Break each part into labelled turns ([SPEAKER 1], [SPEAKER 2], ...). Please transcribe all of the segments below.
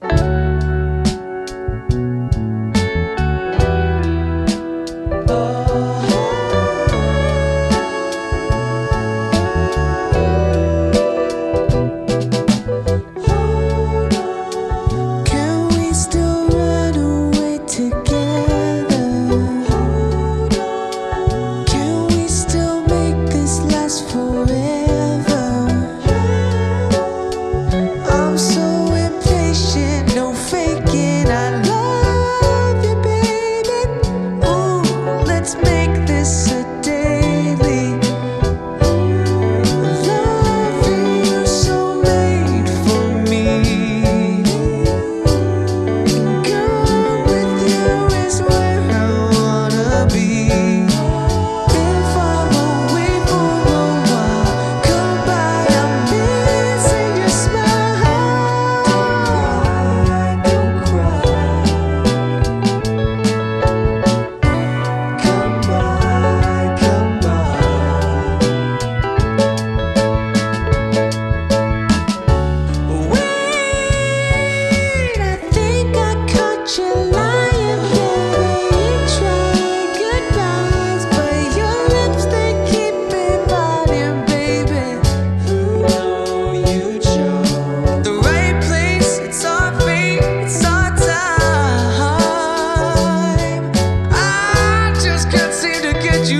[SPEAKER 1] Bye.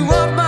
[SPEAKER 1] love my